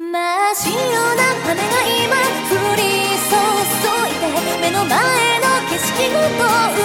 真っ白な雨が今降り注いで目の前の景色ごと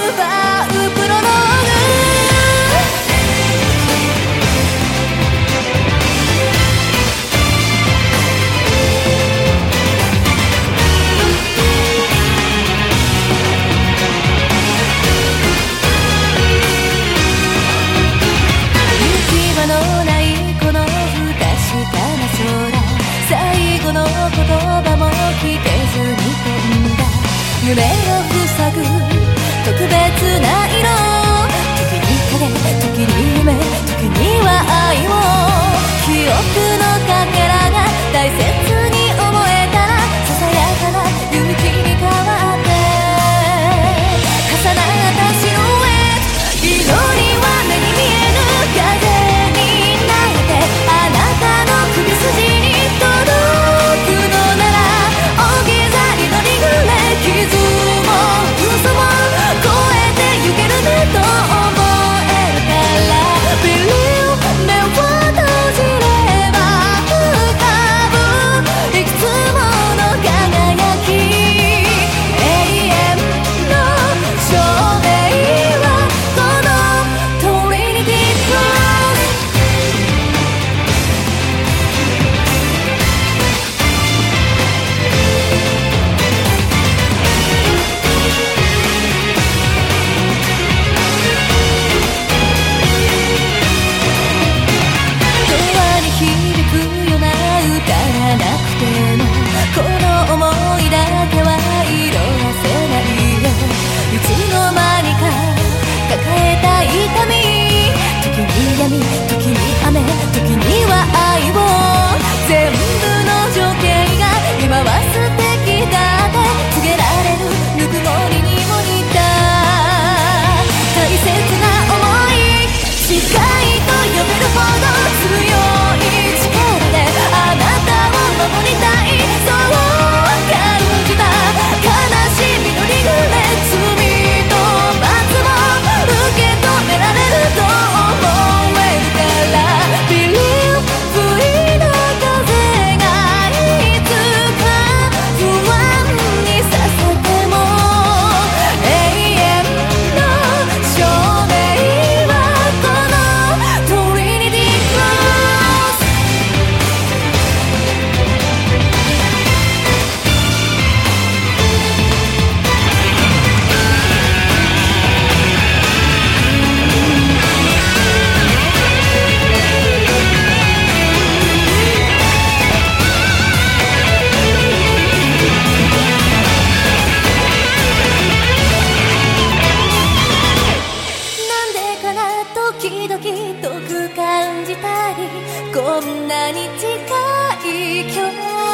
夢の遠く感じたりこんなに近い距離